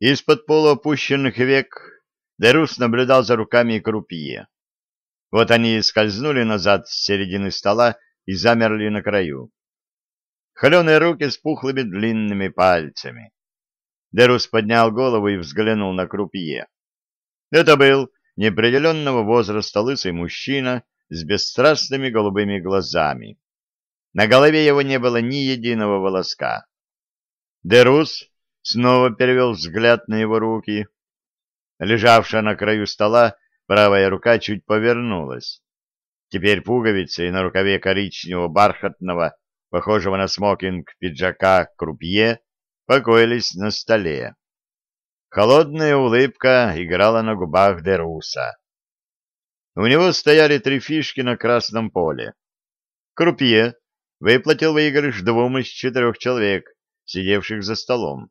Из-под полуопущенных век Дерус наблюдал за руками крупье. Вот они скользнули назад с середины стола и замерли на краю. Холеные руки с пухлыми длинными пальцами. Дерус поднял голову и взглянул на крупье. Это был неопределенного возраста лысый мужчина с бесстрастными голубыми глазами. На голове его не было ни единого волоска. Дерус снова перевел взгляд на его руки. Лежавшая на краю стола правая рука чуть повернулась. Теперь пуговицы на рукаве коричневого бархатного, похожего на смокинг пиджака крупье, покоились на столе. Холодная улыбка играла на губах Деруса. У него стояли три фишки на красном поле. Крупье выплатил выигрыш двум из четырех человек, сидевших за столом.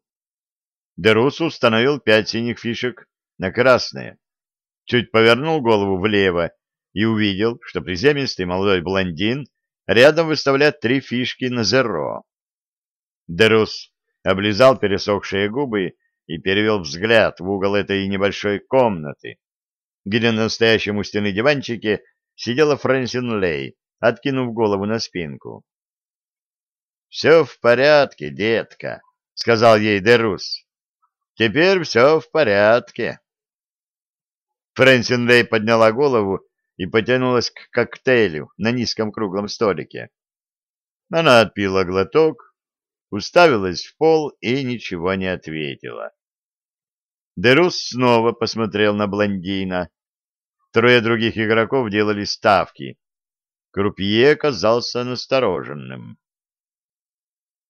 Дерус установил пять синих фишек на красные. Чуть повернул голову влево и увидел, что приземистый молодой блондин рядом выставляет три фишки на зеро. Дерус облизал пересохшие губы и перевел взгляд в угол этой небольшой комнаты, где на настоящем у стены диванчике сидела Фрэнсин Лей, откинув голову на спинку. — Все в порядке, детка, — сказал ей Дерус. Теперь все в порядке. Фрэнсин Лей подняла голову и потянулась к коктейлю на низком круглом столике. Она отпила глоток, уставилась в пол и ничего не ответила. Дерус снова посмотрел на блондина. Трое других игроков делали ставки. Крупье казался настороженным.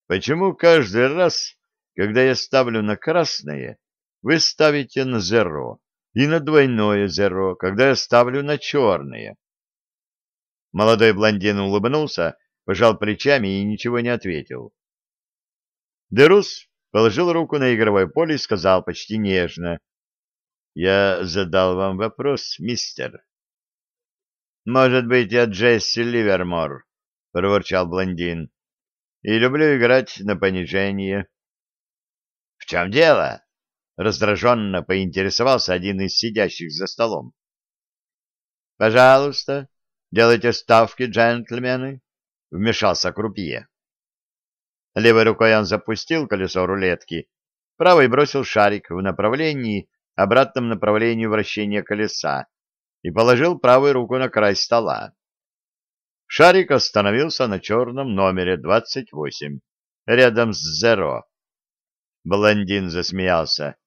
Почему каждый раз когда я ставлю на красное, вы ставите на зеро, и на двойное зеро, когда я ставлю на черное. Молодой блондин улыбнулся, пожал плечами и ничего не ответил. Дерус положил руку на игровое поле и сказал почти нежно. — Я задал вам вопрос, мистер. — Может быть, я Джесси Ливермор, — проворчал блондин, — и люблю играть на понижение. — Чем дело? — раздраженно поинтересовался один из сидящих за столом. — Пожалуйста, делайте ставки, джентльмены, — вмешался крупье. Левой рукой он запустил колесо рулетки, правой бросил шарик в направлении, обратном направлении вращения колеса, и положил правую руку на край стола. Шарик остановился на черном номере 28, рядом с «Зеро». Блондин засмеялся.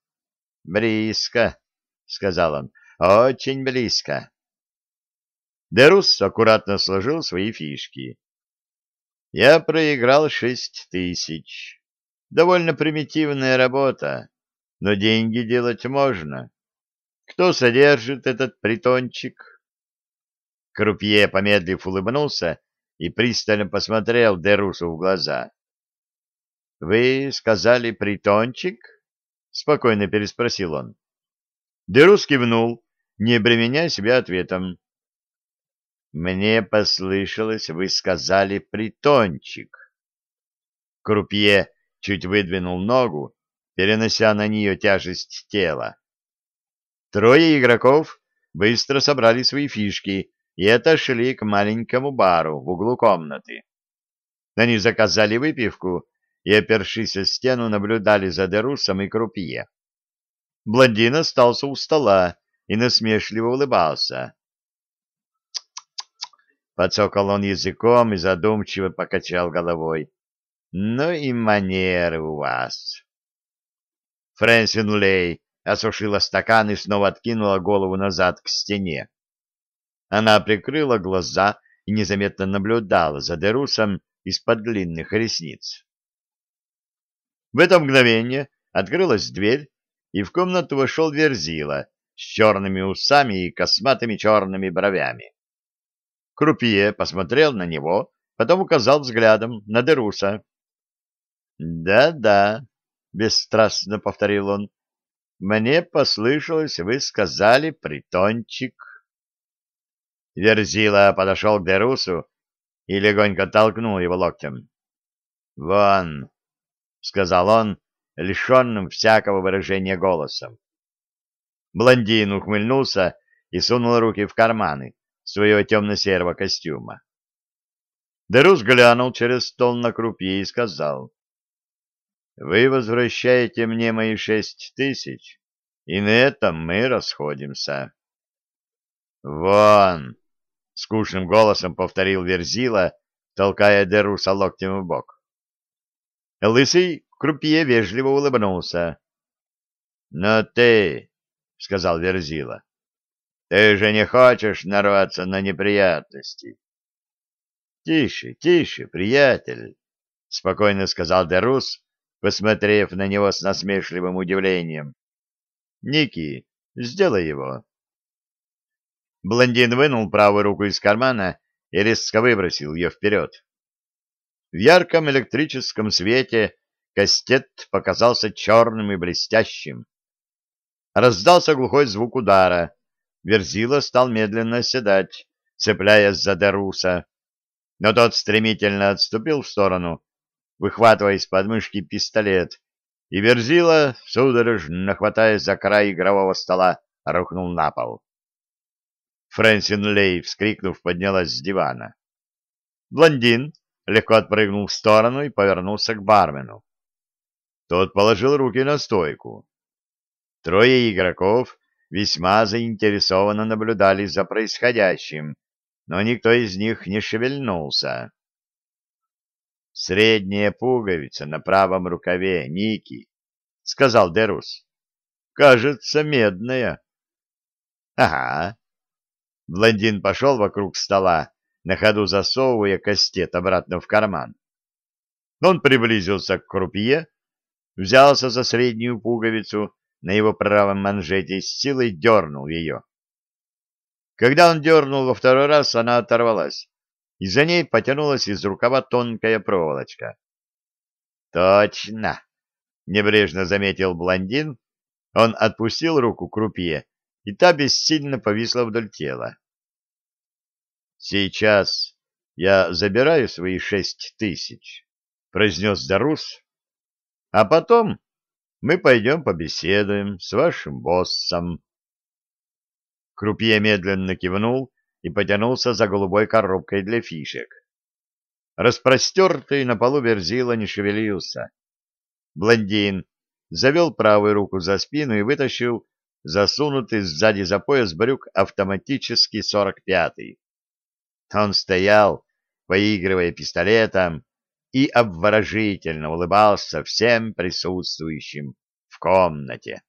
«Близко», — сказал он, — «очень близко». Дерус аккуратно сложил свои фишки. «Я проиграл шесть тысяч. Довольно примитивная работа, но деньги делать можно. Кто содержит этот притончик?» Крупье, помедлив, улыбнулся и пристально посмотрел Дерусу в глаза. — Вы сказали притончик? — спокойно переспросил он. Дерус кивнул, не обременяя себя ответом. — Мне послышалось, вы сказали притончик. Крупье чуть выдвинул ногу, перенося на нее тяжесть тела. Трое игроков быстро собрали свои фишки и отошли к маленькому бару в углу комнаты. Они заказали выпивку и, опершись о стену, наблюдали за Дерусом и Крупье. Блондин остался у стола и насмешливо улыбался. Подсокал он языком и задумчиво покачал головой. «Ну и манеры у вас!» Фрэнсин Лей осушила стакан и снова откинула голову назад к стене. Она прикрыла глаза и незаметно наблюдала за Дерусом из-под длинных ресниц. В это мгновение открылась дверь, и в комнату вошел Верзила с черными усами и косматыми черными бровями. Крупье посмотрел на него, потом указал взглядом на Деруса. «Да-да», — бесстрастно повторил он, — «мне послышалось, вы сказали притончик». Верзила подошел к Дерусу и легонько толкнул его локтем. «Вон!» — сказал он лишенным всякого выражения голосом. Блондин ухмыльнулся и сунул руки в карманы своего темно-серого костюма. Дерус глянул через стол на крупье и сказал, «Вы возвращаете мне мои шесть тысяч, и на этом мы расходимся». «Вон!» — скучным голосом повторил Верзила, толкая Деруса локтем в бок. Лысый крупье вежливо улыбнулся. — Но ты, — сказал Верзила, — ты же не хочешь нарваться на неприятности. — Тише, тише, приятель, — спокойно сказал Дерус, посмотрев на него с насмешливым удивлением. — Ники, сделай его. Блондин вынул правую руку из кармана и резко выбросил ее вперед. В ярком электрическом свете кастет показался черным и блестящим. Раздался глухой звук удара. Верзила стал медленно оседать, цепляясь за Деруса. Но тот стремительно отступил в сторону, выхватывая из подмышки пистолет, и Верзила, судорожно хватаясь за край игрового стола, рухнул на пол. Фрэнсин Лей, вскрикнув, поднялась с дивана. Блондин легко отпрыгнул в сторону и повернулся к бармену. Тот положил руки на стойку. Трое игроков весьма заинтересованно наблюдали за происходящим, но никто из них не шевельнулся. «Средняя пуговица на правом рукаве, Ники», — сказал Дерус. «Кажется, медная». «Ага». Блондин пошел вокруг стола, на ходу засовывая кастет обратно в карман. Он приблизился к крупье, взялся за среднюю пуговицу на его правом манжете и с силой дернул ее. Когда он дернул во второй раз, она оторвалась, и за ней потянулась из рукава тонкая проволочка. «Точно!» — небрежно заметил блондин. Он отпустил руку крупье, и та бессильно повисла вдоль тела. «Сейчас я забираю свои шесть тысяч», — произнес Дарус, — «а потом мы пойдем побеседуем с вашим боссом». Крупье медленно кивнул и потянулся за голубой коробкой для фишек. Распростертый на полу верзила не шевелился. Блондин завел правую руку за спину и вытащил засунутый сзади за пояс брюк автоматический сорок пятый. Он стоял, поигрывая пистолетом, и обворожительно улыбался всем присутствующим в комнате.